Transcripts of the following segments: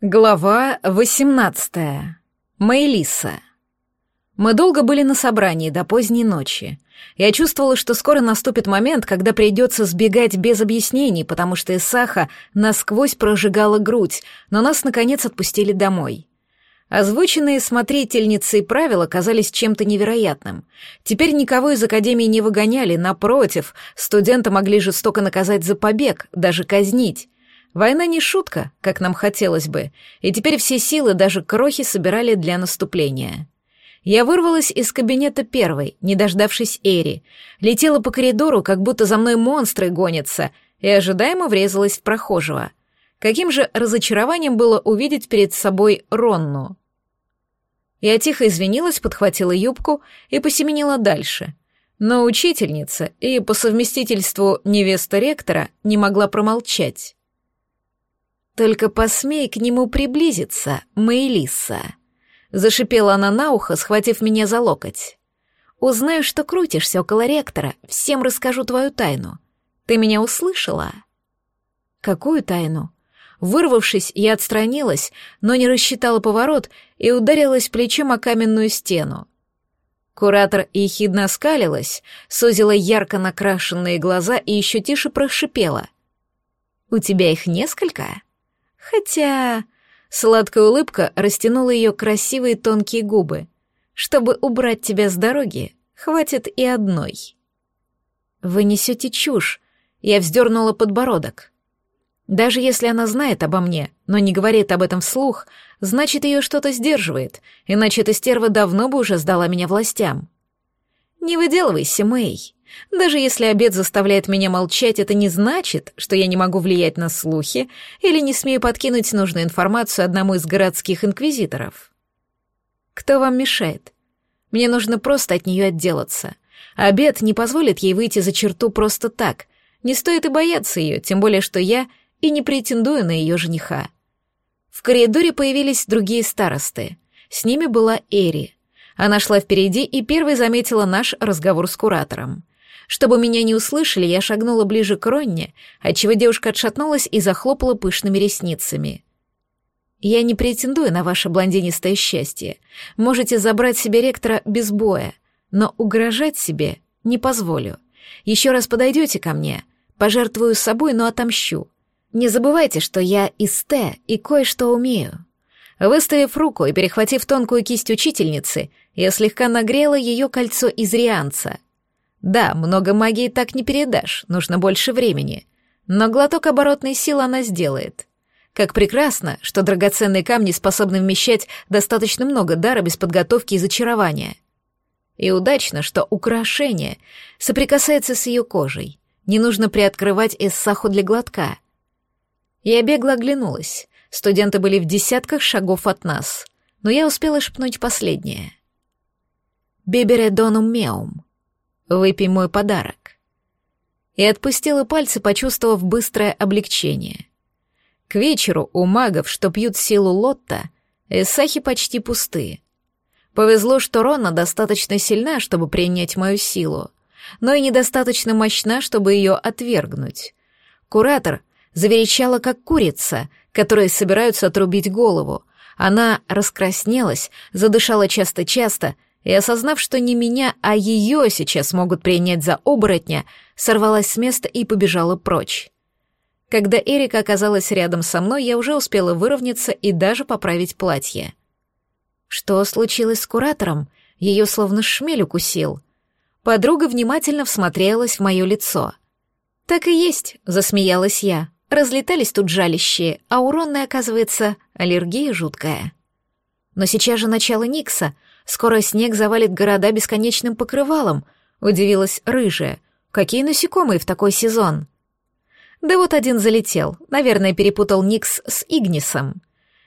Глава 18. Мэйлиса. Мы долго были на собрании до поздней ночи. Я чувствовала, что скоро наступит момент, когда придется сбегать без объяснений, потому что Исаха насквозь прожигала грудь, но нас, наконец, отпустили домой. Озвученные смотрительницей правила казались чем-то невероятным. Теперь никого из Академии не выгоняли, напротив, студента могли жестоко наказать за побег, даже казнить. Война не шутка, как нам хотелось бы, и теперь все силы, даже крохи, собирали для наступления. Я вырвалась из кабинета первой, не дождавшись Эри, летела по коридору, как будто за мной монстры гонятся, и ожидаемо врезалась в прохожего. Каким же разочарованием было увидеть перед собой Ронну. Я тихо извинилась, подхватила юбку и посеменила дальше. Но учительница и по совместительству невеста ректора не могла промолчать. «Только посмей к нему приблизиться, Мэйлиса», — зашипела она на ухо, схватив меня за локоть. «Узнаю, что крутишься около ректора, всем расскажу твою тайну. Ты меня услышала?» «Какую тайну?» Вырвавшись, я отстранилась, но не рассчитала поворот и ударилась плечом о каменную стену. Куратор ехидно оскалилась, сузила ярко накрашенные глаза и еще тише прошипела. «У тебя их несколько?» Хотя... Сладкая улыбка растянула ее красивые тонкие губы. Чтобы убрать тебя с дороги, хватит и одной. Вы несете чушь. Я вздернула подбородок. Даже если она знает обо мне, но не говорит об этом вслух, значит, ее что-то сдерживает, иначе эта стерва давно бы уже сдала меня властям. Не выделывайся, Мэй. Даже если обед заставляет меня молчать, это не значит, что я не могу влиять на слухи или не смею подкинуть нужную информацию одному из городских инквизиторов. Кто вам мешает? Мне нужно просто от нее отделаться. Обед не позволит ей выйти за черту просто так. Не стоит и бояться ее, тем более, что я и не претендую на ее жениха. В коридоре появились другие старосты. С ними была Эри. Она шла впереди и первой заметила наш разговор с куратором. Чтобы меня не услышали, я шагнула ближе к Ронне, отчего девушка отшатнулась и захлопала пышными ресницами. «Я не претендую на ваше блондинистое счастье. Можете забрать себе ректора без боя, но угрожать себе не позволю. Еще раз подойдете ко мне, пожертвую собой, но отомщу. Не забывайте, что я из Т и кое-что умею». Выставив руку и перехватив тонкую кисть учительницы, я слегка нагрела ее кольцо из рианца — да, много магии так не передашь, нужно больше времени. Но глоток оборотной силы она сделает. Как прекрасно, что драгоценные камни способны вмещать достаточно много дара без подготовки и зачарования. И удачно, что украшение соприкасается с ее кожей. Не нужно приоткрывать эссаху для глотка. Я бегло оглянулась. Студенты были в десятках шагов от нас, но я успела шепнуть последнее. «Бибере донум меум», Выпей мой подарок». И отпустила пальцы, почувствовав быстрое облегчение. К вечеру у магов, что пьют силу Лотта, эссахи почти пустые. Повезло, что Рона достаточно сильна, чтобы принять мою силу, но и недостаточно мощна, чтобы ее отвергнуть. Куратор заверещала, как курица, которой собираются отрубить голову. Она раскраснелась, задышала часто-часто — и, осознав, что не меня, а ее сейчас могут принять за оборотня, сорвалась с места и побежала прочь. Когда Эрика оказалась рядом со мной, я уже успела выровняться и даже поправить платье. Что случилось с куратором? Ее словно шмель укусил. Подруга внимательно всмотрелась в мое лицо. «Так и есть», — засмеялась я. Разлетались тут жалящие, а уронная, оказывается, аллергия жуткая. Но сейчас же начало Никса — Скоро снег завалит города бесконечным покрывалом, удивилась рыжая. Какие насекомые в такой сезон? Да вот один залетел, наверное, перепутал Никс с Игнисом.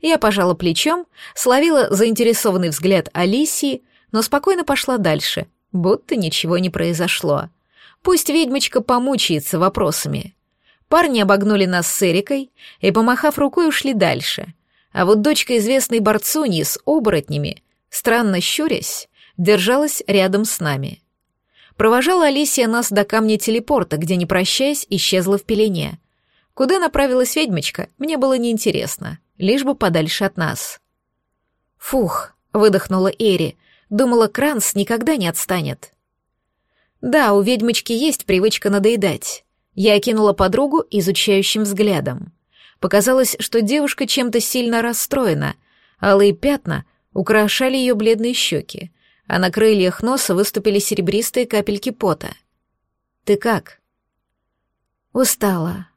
Я пожала плечом, словила заинтересованный взгляд Алисии, но спокойно пошла дальше, будто ничего не произошло. Пусть ведьмочка помучается вопросами. Парни обогнули нас с Эрикой и, помахав рукой, ушли дальше. А вот дочка известной борцуни с оборотнями странно щурясь, держалась рядом с нами. Провожала Алисия нас до камня телепорта, где, не прощаясь, исчезла в пелене. Куда направилась ведьмочка, мне было неинтересно. лишь бы подальше от нас. «Фух», — выдохнула Эри, думала, Кранс никогда не отстанет. Да, у ведьмочки есть привычка надоедать. Я окинула подругу изучающим взглядом. Показалось, что девушка чем-то сильно расстроена. Алые пятна украшали ее бледные щеки, а на крыльях носа выступили серебристые капельки пота. «Ты как?» «Устала».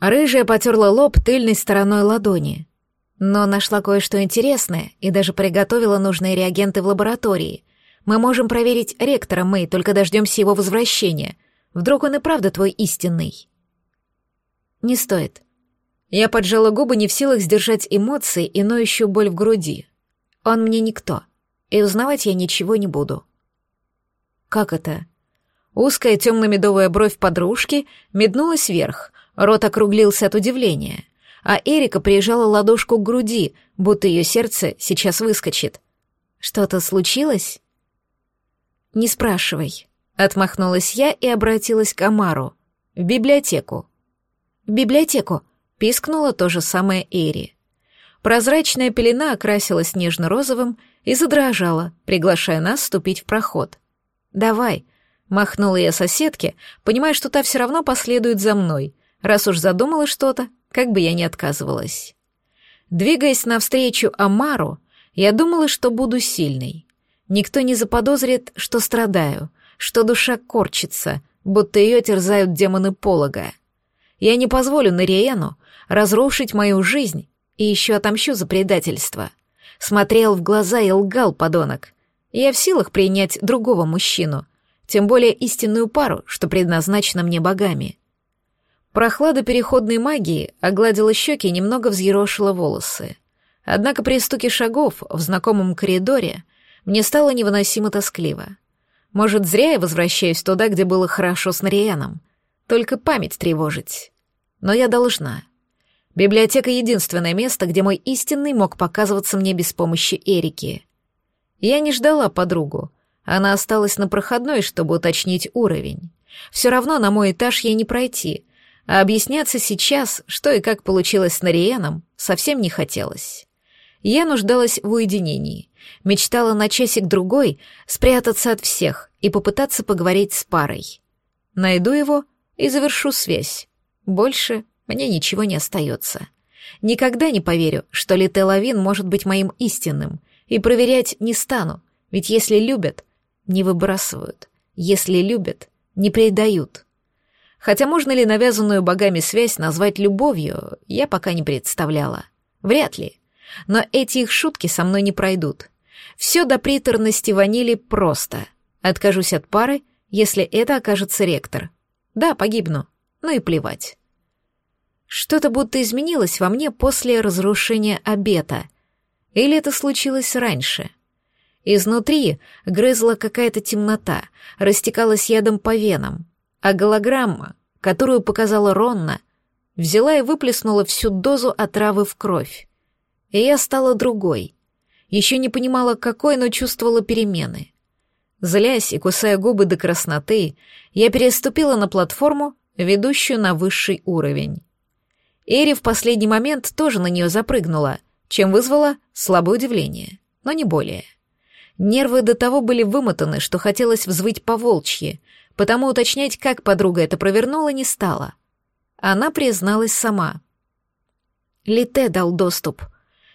Рыжая потерла лоб тыльной стороной ладони. Но нашла кое-что интересное и даже приготовила нужные реагенты в лаборатории. Мы можем проверить ректора Мэй, только дождемся его возвращения. Вдруг он и правда твой истинный. Не стоит. Я поджала губы, не в силах сдержать эмоции и ноющую боль в груди. Он мне никто, и узнавать я ничего не буду. Как это? Узкая темно-медовая бровь подружки меднулась вверх, рот округлился от удивления, а Эрика прижала ладошку к груди, будто ее сердце сейчас выскочит. Что-то случилось? Не спрашивай. Отмахнулась я и обратилась к Амару. В библиотеку. В библиотеку, пискнула то же самое Эри. Прозрачная пелена окрасилась нежно-розовым и задрожала, приглашая нас вступить в проход. «Давай», — махнула я соседке, понимая, что та все равно последует за мной, раз уж задумала что-то, как бы я ни отказывалась. Двигаясь навстречу Амару, я думала, что буду сильной. Никто не заподозрит, что страдаю, что душа корчится, будто ее терзают демоны полога. Я не позволю Нариену разрушить мою жизнь и еще отомщу за предательство. Смотрел в глаза и лгал, подонок. Я в силах принять другого мужчину, тем более истинную пару, что предназначена мне богами. Прохлада переходной магии огладила щеки и немного взъерошила волосы. Однако при стуке шагов в знакомом коридоре мне стало невыносимо тоскливо. Может, зря я возвращаюсь туда, где было хорошо с Нарианом. Только память тревожить. Но я должна. Библиотека — единственное место, где мой истинный мог показываться мне без помощи Эрики. Я не ждала подругу. Она осталась на проходной, чтобы уточнить уровень. Все равно на мой этаж ей не пройти, а объясняться сейчас, что и как получилось с Нариеном, совсем не хотелось. Я нуждалась в уединении, мечтала на часик-другой спрятаться от всех и попытаться поговорить с парой. Найду его и завершу связь. Больше мне ничего не остается. Никогда не поверю, что Лителавин может быть моим истинным, и проверять не стану, ведь если любят, не выбрасывают, если любят, не предают. Хотя можно ли навязанную богами связь назвать любовью, я пока не представляла. Вряд ли. Но эти их шутки со мной не пройдут. Все до приторности ванили просто. Откажусь от пары, если это окажется ректор. Да, погибну, ну и плевать. Что-то будто изменилось во мне после разрушения обета. Или это случилось раньше? Изнутри грызла какая-то темнота, растекалась ядом по венам, а голограмма, которую показала Ронна, взяла и выплеснула всю дозу отравы в кровь. И я стала другой. Еще не понимала, какой, но чувствовала перемены. Злясь и кусая губы до красноты, я переступила на платформу, ведущую на высший уровень. Эри в последний момент тоже на нее запрыгнула, чем вызвала слабое удивление, но не более. Нервы до того были вымотаны, что хотелось взвыть по-волчьи, потому уточнять, как подруга это провернула, не стала. Она призналась сама. Лите дал доступ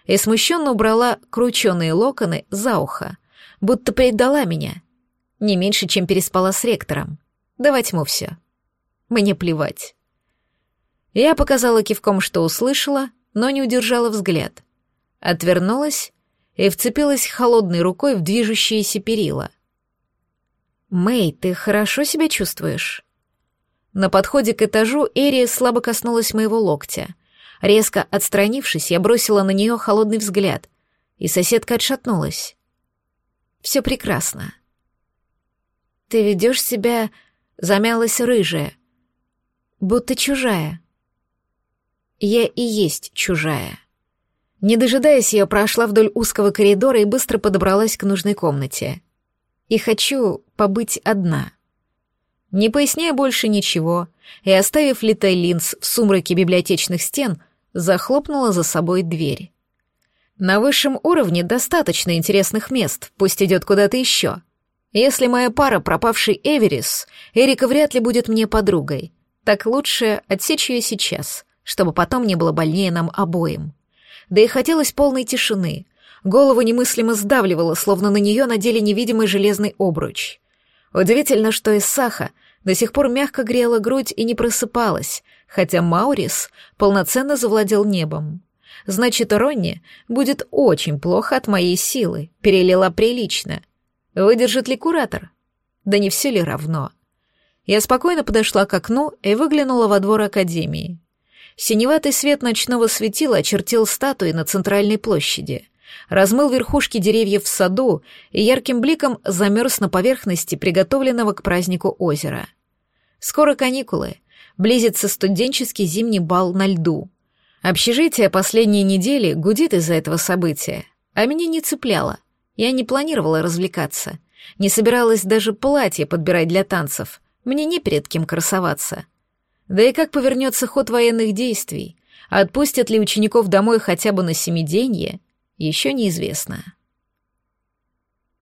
и смущенно убрала крученые локоны за ухо, будто предала меня. Не меньше, чем переспала с ректором. Давать ему все. Мне плевать. Я показала кивком, что услышала, но не удержала взгляд. Отвернулась и вцепилась холодной рукой в движущиеся перила. «Мэй, ты хорошо себя чувствуешь?» На подходе к этажу Эрия слабо коснулась моего локтя. Резко отстранившись, я бросила на нее холодный взгляд, и соседка отшатнулась. «Все прекрасно». «Ты ведешь себя...» — замялась рыжая. «Будто чужая». Я и есть чужая. Не дожидаясь ее, прошла вдоль узкого коридора и быстро подобралась к нужной комнате. И хочу побыть одна. Не поясняя больше ничего, и оставив Литай Линз в сумраке библиотечных стен, захлопнула за собой дверь. На высшем уровне достаточно интересных мест, пусть идет куда-то еще. Если моя пара пропавший Эверис, Эрика вряд ли будет мне подругой. Так лучше отсечь ее сейчас, чтобы потом не было больнее нам обоим. Да и хотелось полной тишины. Голову немыслимо сдавливало, словно на нее надели невидимый железный обруч. Удивительно, что Исаха до сих пор мягко грела грудь и не просыпалась, хотя Маурис полноценно завладел небом. Значит, Ронни будет очень плохо от моей силы, перелила прилично. Выдержит ли куратор? Да не все ли равно? Я спокойно подошла к окну и выглянула во двор Академии. Синеватый свет ночного светила очертил статуи на центральной площади, размыл верхушки деревьев в саду и ярким бликом замерз на поверхности приготовленного к празднику озера. Скоро каникулы, близится студенческий зимний бал на льду. Общежитие последние недели гудит из-за этого события, а меня не цепляло. Я не планировала развлекаться, не собиралась даже платье подбирать для танцев, мне не перед кем красоваться. Да и как повернется ход военных действий, отпустят ли учеников домой хотя бы на семиденье, еще неизвестно.